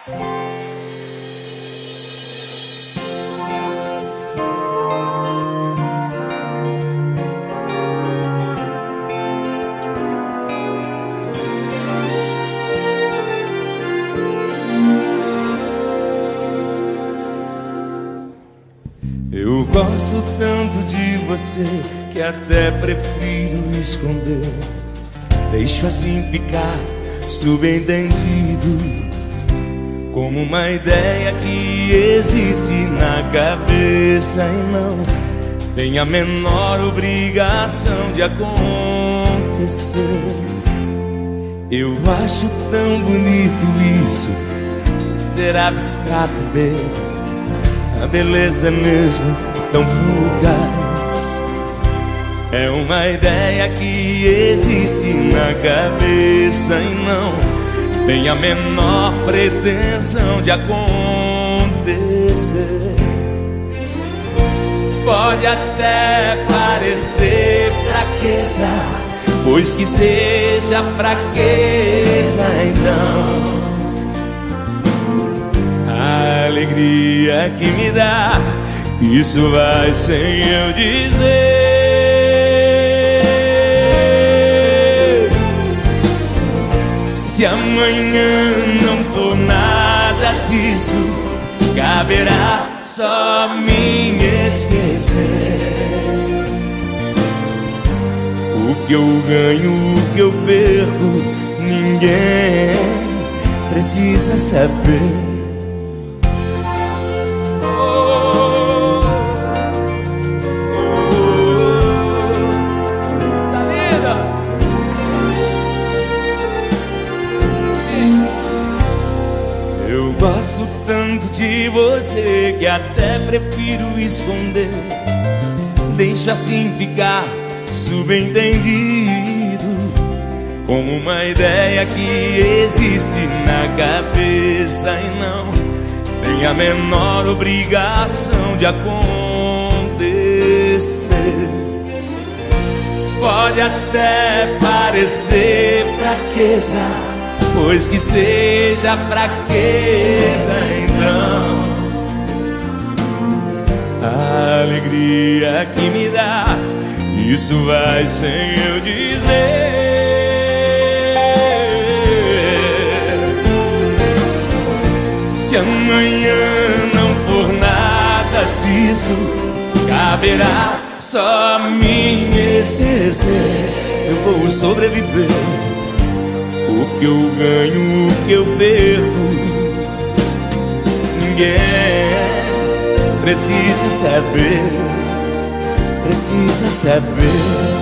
Eu gosto tanto de você que até prefiro esconder. Deixo assim ficar subentendido. Como uma ideia que existe na cabeça e não tem a menor obrigação de acontecer. Eu acho tão bonito isso, ser abstrato, bem a beleza é mesmo tão fugaz. É uma ideia que existe na cabeça e não tem a menor pretensão de acontecer. Pode até parecer fraqueza, pois que seja fraqueza então alegria que me dá, isso vai sem eu dizer. Se amanhã não for nada disso, caberá só me esquecer. O que eu ganho, o que eu perco, ninguém precisa saber. Gosto tanto de você que até prefiro esconder. Deixa assim ficar subentendido. Como uma ideia que existe na cabeça e não tem a menor obrigação de acontecer. Pode até parecer fraqueza pois que seja fraqueza então. A alegria que me dá isso vai sem eu dizer. Se amanhã não for nada disso caberá só me esquecer. Eu vou sobreviver o que eu ganho, o que eu perco. Ninguém precisa saber Precisa saber